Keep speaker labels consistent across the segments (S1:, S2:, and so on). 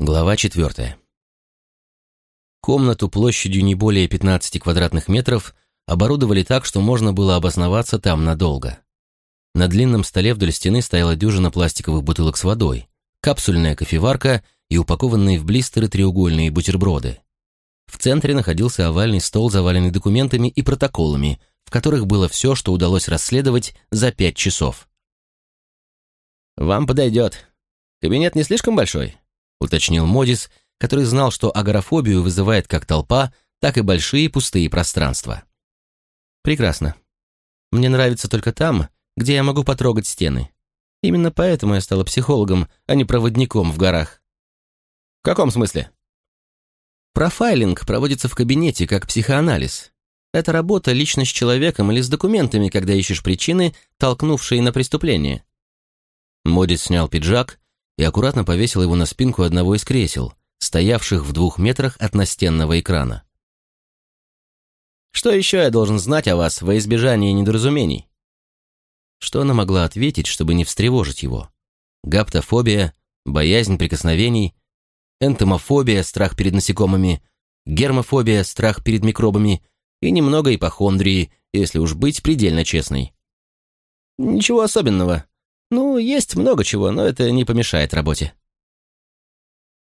S1: Глава четвертая. Комнату площадью не более 15 квадратных метров оборудовали так, что можно было обосноваться там надолго. На длинном столе вдоль стены стояла дюжина пластиковых бутылок с водой, капсульная кофеварка и упакованные в блистеры треугольные бутерброды. В центре находился овальный стол, заваленный документами и протоколами, в которых было все, что удалось расследовать за пять часов. «Вам подойдет. Кабинет не слишком большой?» — уточнил Модис, который знал, что агорафобию вызывает как толпа, так и большие пустые пространства. «Прекрасно. Мне нравится только там, где я могу потрогать стены. Именно поэтому я стала психологом, а не проводником в горах». «В каком смысле?» Профайлинг проводится в кабинете как психоанализ. Это работа лично с человеком или с документами, когда ищешь причины, толкнувшие на преступление. Модис снял пиджак и аккуратно повесил его на спинку одного из кресел, стоявших в двух метрах от настенного экрана. «Что еще я должен знать о вас во избежание недоразумений?» Что она могла ответить, чтобы не встревожить его? Гаптофобия, боязнь прикосновений, энтомофобия, страх перед насекомыми, гермофобия, страх перед микробами и немного ипохондрии, если уж быть предельно честной. Ничего особенного. Ну, есть много чего, но это не помешает работе.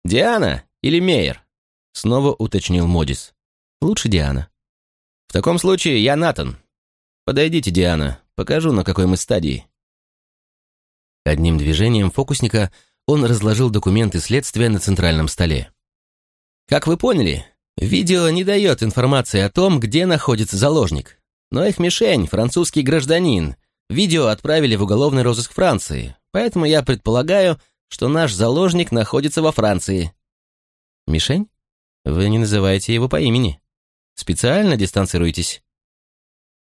S1: «Диана или Мейер?» — снова уточнил Модис. «Лучше Диана». «В таком случае я Натан. Подойдите, Диана, покажу, на какой мы стадии». Одним движением фокусника он разложил документы следствия на центральном столе. Как вы поняли, видео не дает информации о том, где находится заложник. Но их мишень, французский гражданин. Видео отправили в уголовный розыск Франции, поэтому я предполагаю, что наш заложник находится во Франции. Мишень? Вы не называете его по имени. Специально дистанцируетесь?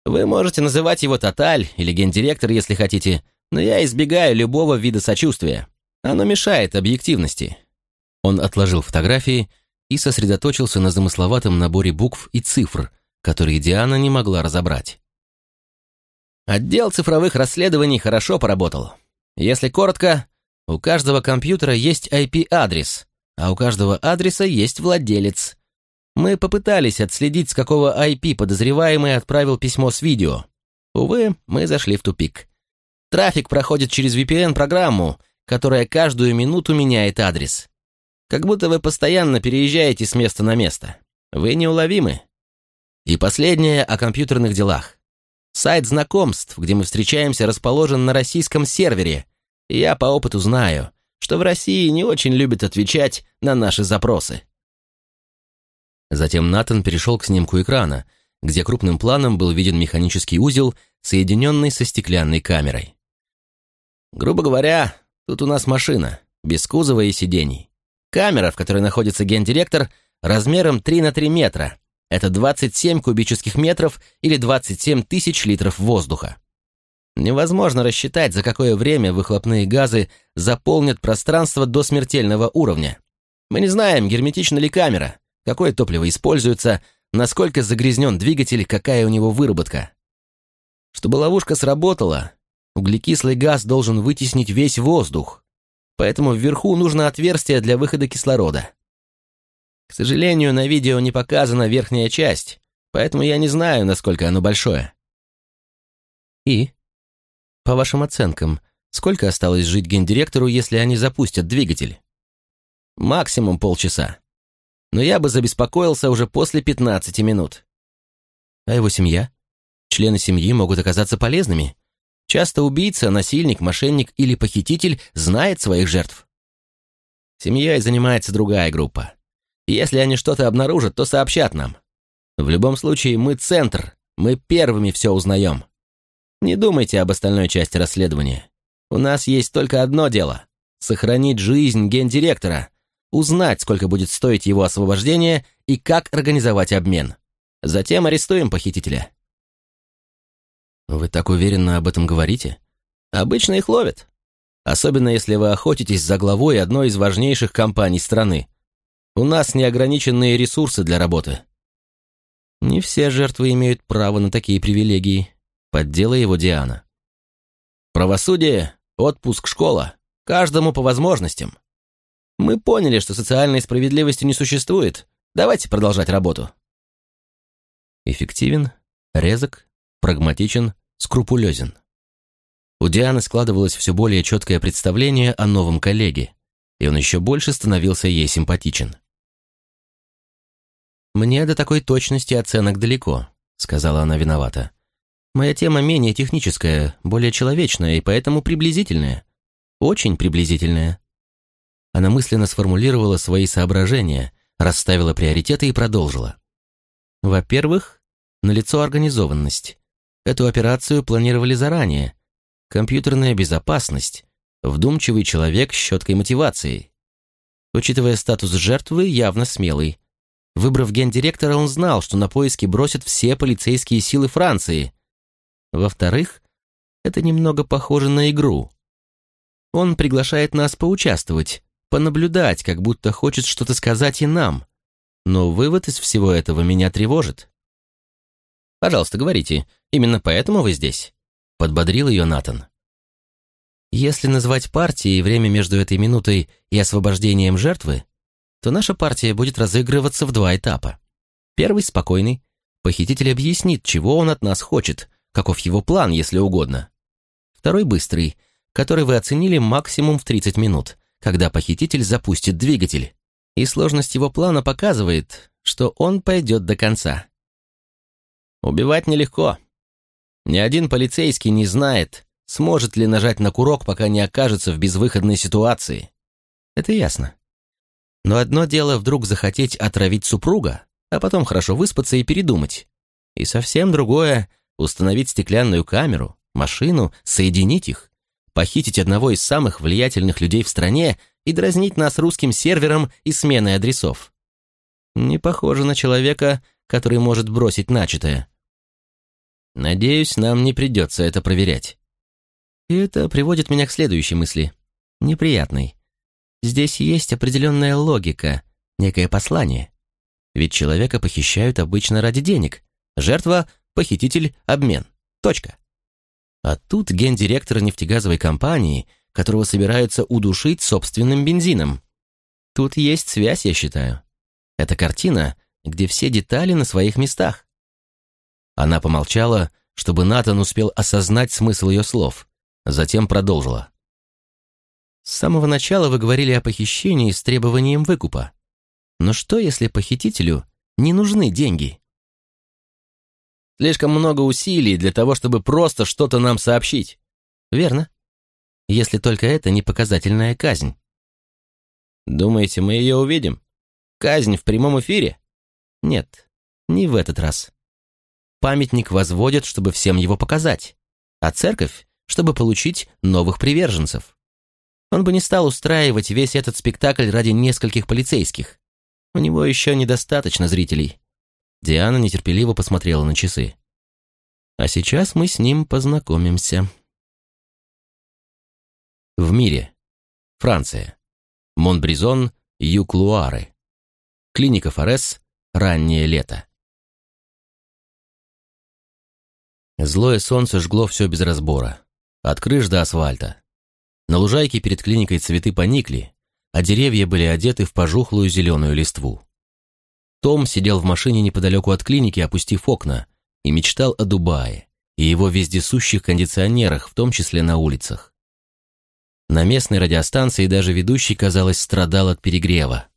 S1: Вы можете называть его Тоталь или гендиректор, если хотите, но я избегаю любого вида сочувствия. Оно мешает объективности. Он отложил фотографии и сосредоточился на замысловатом наборе букв и цифр, которые Диана не могла разобрать. Отдел цифровых расследований хорошо поработал. Если коротко, у каждого компьютера есть IP-адрес, а у каждого адреса есть владелец. Мы попытались отследить, с какого IP подозреваемый отправил письмо с видео. Увы, мы зашли в тупик. Трафик проходит через VPN-программу, которая каждую минуту меняет адрес. Как будто вы постоянно переезжаете с места на место. Вы неуловимы. И последнее о компьютерных делах. Сайт знакомств, где мы встречаемся, расположен на российском сервере. Я по опыту знаю, что в России не очень любят отвечать на наши запросы. Затем Натан перешел к снимку экрана, где крупным планом был виден механический узел, соединенный со стеклянной камерой. Грубо говоря, Тут у нас машина, без кузова и сидений. Камера, в которой находится гендиректор, размером 3 на 3 метра. Это 27 кубических метров или 27 тысяч литров воздуха. Невозможно рассчитать, за какое время выхлопные газы заполнят пространство до смертельного уровня. Мы не знаем, герметична ли камера, какое топливо используется, насколько загрязнен двигатель, какая у него выработка. Чтобы ловушка сработала, Углекислый газ должен вытеснить весь воздух, поэтому вверху нужно отверстие для выхода кислорода. К сожалению, на видео не показана верхняя часть, поэтому я не знаю, насколько оно большое. И, по вашим оценкам, сколько осталось жить гендиректору, если они запустят двигатель? Максимум полчаса. Но я бы забеспокоился уже после 15 минут. А его семья? Члены семьи могут оказаться полезными. Часто убийца, насильник, мошенник или похититель знает своих жертв. Семьей занимается другая группа. Если они что-то обнаружат, то сообщат нам. В любом случае, мы центр, мы первыми все узнаем. Не думайте об остальной части расследования. У нас есть только одно дело — сохранить жизнь гендиректора, узнать, сколько будет стоить его освобождение и как организовать обмен. Затем арестуем похитителя. «Вы так уверенно об этом говорите?» «Обычно их ловят. Особенно если вы охотитесь за главой одной из важнейших компаний страны. У нас неограниченные ресурсы для работы». «Не все жертвы имеют право на такие привилегии», — поддела его Диана. «Правосудие, отпуск, школа. Каждому по возможностям. Мы поняли, что социальной справедливости не существует. Давайте продолжать работу. Эффективен, резок, прагматичен, скрупулезен. У Дианы складывалось все более четкое представление о новом коллеге, и он еще больше становился ей симпатичен. «Мне до такой точности оценок далеко», — сказала она виновата. «Моя тема менее техническая, более человечная и поэтому приблизительная. Очень приблизительная». Она мысленно сформулировала свои соображения, расставила приоритеты и продолжила. «Во-первых, налицо организованность. Эту операцию планировали заранее, компьютерная безопасность, вдумчивый человек с четкой мотивацией. Учитывая статус жертвы, явно смелый. Выбрав гендиректора, он знал, что на поиски бросят все полицейские силы Франции. Во-вторых, это немного похоже на игру. Он приглашает нас поучаствовать, понаблюдать, как будто хочет что-то сказать и нам. Но вывод из всего этого меня тревожит. «Пожалуйста, говорите, именно поэтому вы здесь?» Подбодрил ее Натан. Если назвать партией время между этой минутой и освобождением жертвы, то наша партия будет разыгрываться в два этапа. Первый спокойный. Похититель объяснит, чего он от нас хочет, каков его план, если угодно. Второй быстрый, который вы оценили максимум в 30 минут, когда похититель запустит двигатель. И сложность его плана показывает, что он пойдет до конца. Убивать нелегко, ни один полицейский не знает, сможет ли нажать на курок, пока не окажется в безвыходной ситуации. Это ясно. Но одно дело вдруг захотеть отравить супруга, а потом хорошо выспаться и передумать. И совсем другое — установить стеклянную камеру, машину, соединить их, похитить одного из самых влиятельных людей в стране и дразнить нас русским сервером и сменой адресов. Не похоже на человека, который может бросить начатое. Надеюсь, нам не придется это проверять. И это приводит меня к следующей мысли. Неприятной. Здесь есть определенная логика, некое послание. Ведь человека похищают обычно ради денег. Жертва, похититель, обмен. Точка. А тут гендиректор нефтегазовой компании, которого собираются удушить собственным бензином. Тут есть связь, я считаю. Это картина, где все детали на своих местах. Она помолчала, чтобы Натан успел осознать смысл ее слов. Затем продолжила. «С самого начала вы говорили о похищении с требованием выкупа. Но что, если похитителю не нужны деньги?» «Слишком много усилий для того, чтобы просто что-то нам сообщить». «Верно. Если только это не показательная казнь». «Думаете, мы ее увидим? Казнь в прямом эфире?» «Нет, не в этот раз. Памятник возводят, чтобы всем его показать, а церковь, чтобы получить новых приверженцев. Он бы не стал устраивать весь этот спектакль ради нескольких полицейских. У него еще недостаточно зрителей. Диана нетерпеливо посмотрела на часы. А сейчас мы с ним познакомимся. В мире. Франция. Монбризон, Юклуары. Клиника Форес. Раннее лето. Злое солнце жгло все без разбора. От крыш до асфальта. На лужайке перед клиникой цветы поникли, а деревья были одеты в пожухлую зеленую листву. Том сидел в машине неподалеку от клиники, опустив окна, и мечтал о Дубае и его вездесущих кондиционерах, в том числе на улицах. На местной радиостанции даже ведущий, казалось, страдал от перегрева.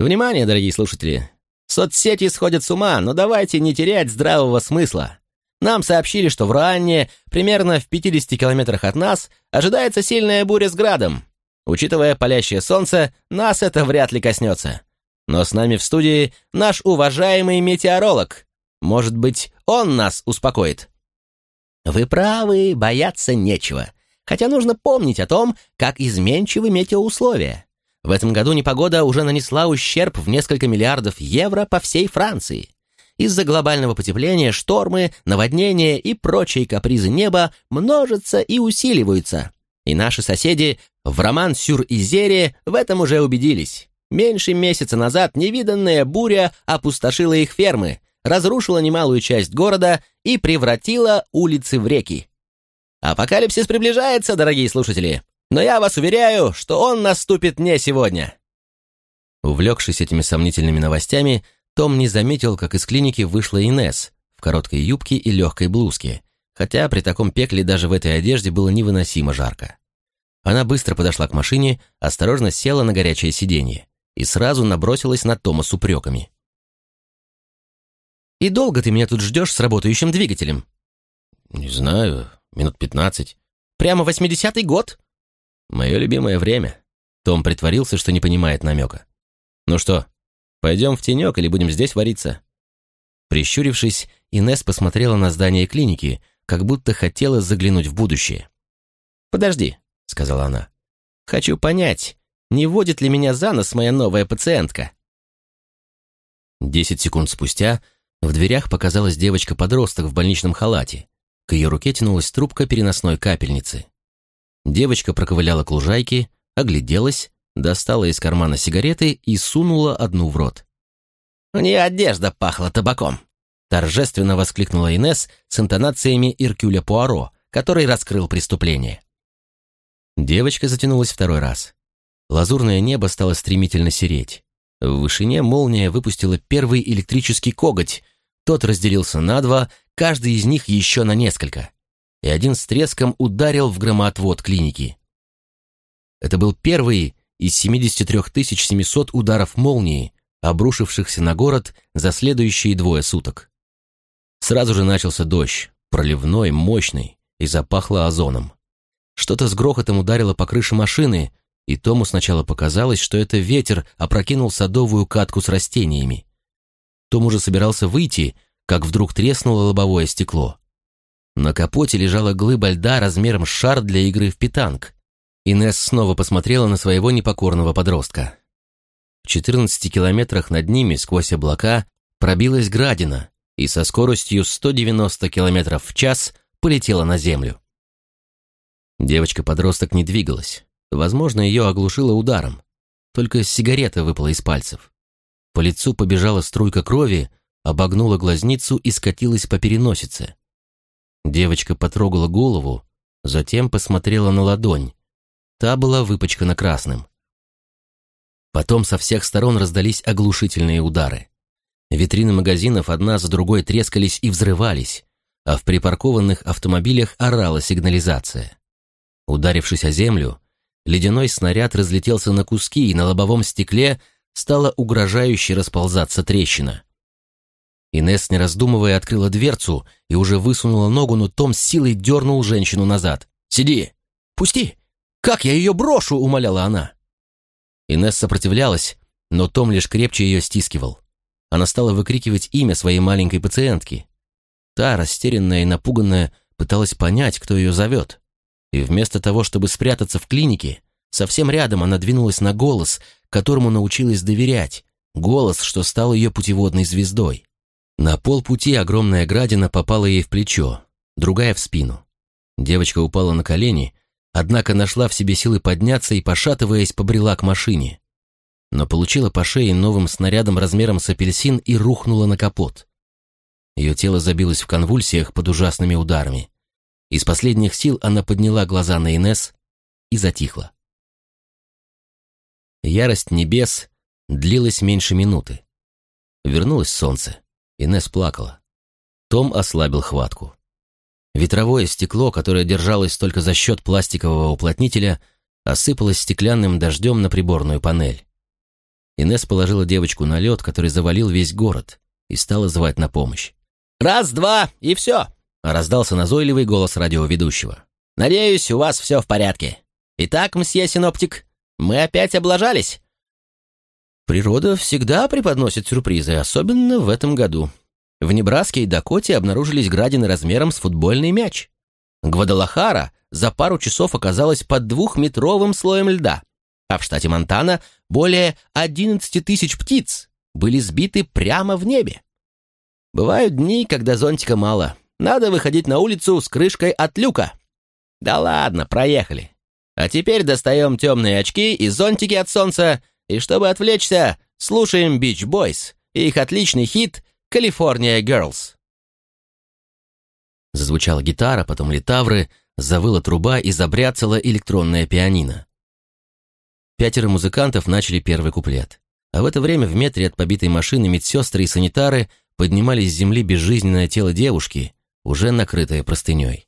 S1: Внимание, дорогие слушатели! Соцсети сходят с ума, но давайте не терять здравого смысла. Нам сообщили, что в Ранне, примерно в 50 километрах от нас, ожидается сильная буря с градом. Учитывая палящее солнце, нас это вряд ли коснется. Но с нами в студии наш уважаемый метеоролог. Может быть, он нас успокоит? Вы правы, бояться нечего. Хотя нужно помнить о том, как изменчивы метеоусловия. В этом году непогода уже нанесла ущерб в несколько миллиардов евро по всей Франции. Из-за глобального потепления штормы, наводнения и прочие капризы неба множатся и усиливаются. И наши соседи в Роман-Сюр-Изере в этом уже убедились. Меньше месяца назад невиданная буря опустошила их фермы, разрушила немалую часть города и превратила улицы в реки. Апокалипсис приближается, дорогие слушатели. Но я вас уверяю, что он наступит не сегодня». Увлекшись этими сомнительными новостями, том не заметил, как из клиники вышла Инес в короткой юбке и легкой блузке, хотя при таком пекле даже в этой одежде было невыносимо жарко. Она быстро подошла к машине, осторожно села на горячее сиденье и сразу набросилась на Тома с упреками. «И долго ты меня тут ждешь с работающим двигателем?» «Не знаю, минут пятнадцать». «Прямо восьмидесятый год?» «Мое любимое время». Том притворился, что не понимает намека. «Ну что, пойдем в тенек или будем здесь вариться?» Прищурившись, Инесс посмотрела на здание клиники, как будто хотела заглянуть в будущее. «Подожди», — сказала она. «Хочу понять, не водит ли меня за нос моя новая пациентка?» Десять секунд спустя в дверях показалась девочка-подросток в больничном халате. К ее руке тянулась трубка переносной капельницы. Девочка проковыляла к лужайке, огляделась, достала из кармана сигареты и сунула одну в рот. «У нее одежда пахла табаком!» торжественно воскликнула Инес с интонациями Иркюля Пуаро, который раскрыл преступление. Девочка затянулась второй раз. Лазурное небо стало стремительно сереть. В вышине молния выпустила первый электрический коготь. Тот разделился на два, каждый из них еще на несколько. И один с треском ударил в громоотвод клиники. Это был первый из 73 700 ударов молнии, обрушившихся на город за следующие двое суток. Сразу же начался дождь, проливной, мощный, и запахло озоном. Что-то с грохотом ударило по крыше машины, и Тому сначала показалось, что это ветер опрокинул садовую катку с растениями. Том уже собирался выйти, как вдруг треснуло лобовое стекло. На капоте лежала глыба льда размером с шар для игры в питанг. Инесс снова посмотрела на своего непокорного подростка. В 14 километрах над ними, сквозь облака, пробилась градина, и со скоростью 190 км в час полетела на землю. Девочка-подросток не двигалась. Возможно, ее оглушило ударом. Только сигарета выпала из пальцев. По лицу побежала струйка крови, обогнула глазницу и скатилась по переносице. Девочка потрогала голову, затем посмотрела на ладонь. Та была выпачкана красным. Потом со всех сторон раздались оглушительные удары. Витрины магазинов одна за другой трескались и взрывались, а в припаркованных автомобилях орала сигнализация. Ударившись о землю, ледяной снаряд разлетелся на куски, и на лобовом стекле стала угрожающе расползаться трещина. Инесс, не раздумывая, открыла дверцу и уже высунула ногу, но Том с силой дернул женщину назад. «Сиди! Пусти! Как я ее брошу?» — умоляла она. Инесс сопротивлялась, но Том лишь крепче ее стискивал. Она стала выкрикивать имя своей маленькой пациентки. Та, растерянная и напуганная, пыталась понять, кто ее зовет. И вместо того, чтобы спрятаться в клинике, совсем рядом она двинулась на голос, которому научилась доверять, голос, что стал ее путеводной звездой. На полпути огромная градина попала ей в плечо, другая в спину. Девочка упала на колени, однако нашла в себе силы подняться и, пошатываясь, побрела к машине но получила по шее новым снарядом размером с апельсин и рухнула на капот. Ее тело забилось в конвульсиях под ужасными ударами. Из последних сил она подняла глаза на Инес и затихла. Ярость небес длилась меньше минуты. Вернулось солнце. Инес плакала. Том ослабил хватку. Ветровое стекло, которое держалось только за счет пластикового уплотнителя, осыпалось стеклянным дождем на приборную панель. Инесс положила девочку на лед, который завалил весь город, и стала звать на помощь. «Раз, два, и все!» — раздался назойливый голос радиоведущего. «Надеюсь, у вас все в порядке. Итак, мсье Синоптик, мы опять облажались?» Природа всегда преподносит сюрпризы, особенно в этом году. В Небраске и Дакоте обнаружились градины размером с футбольный мяч. Гвадалахара за пару часов оказалась под двухметровым слоем льда а в штате Монтана более 11 тысяч птиц были сбиты прямо в небе. Бывают дни, когда зонтика мало. Надо выходить на улицу с крышкой от люка. Да ладно, проехали. А теперь достаем темные очки и зонтики от солнца, и чтобы отвлечься, слушаем Beach Boys и их отличный хит «California Girls». Зазвучала гитара, потом литавры, завыла труба и забряцала электронное пианино. Пятеро музыкантов начали первый куплет. А в это время в метре от побитой машины медсестры и санитары поднимались с земли безжизненное тело девушки, уже накрытое простыней.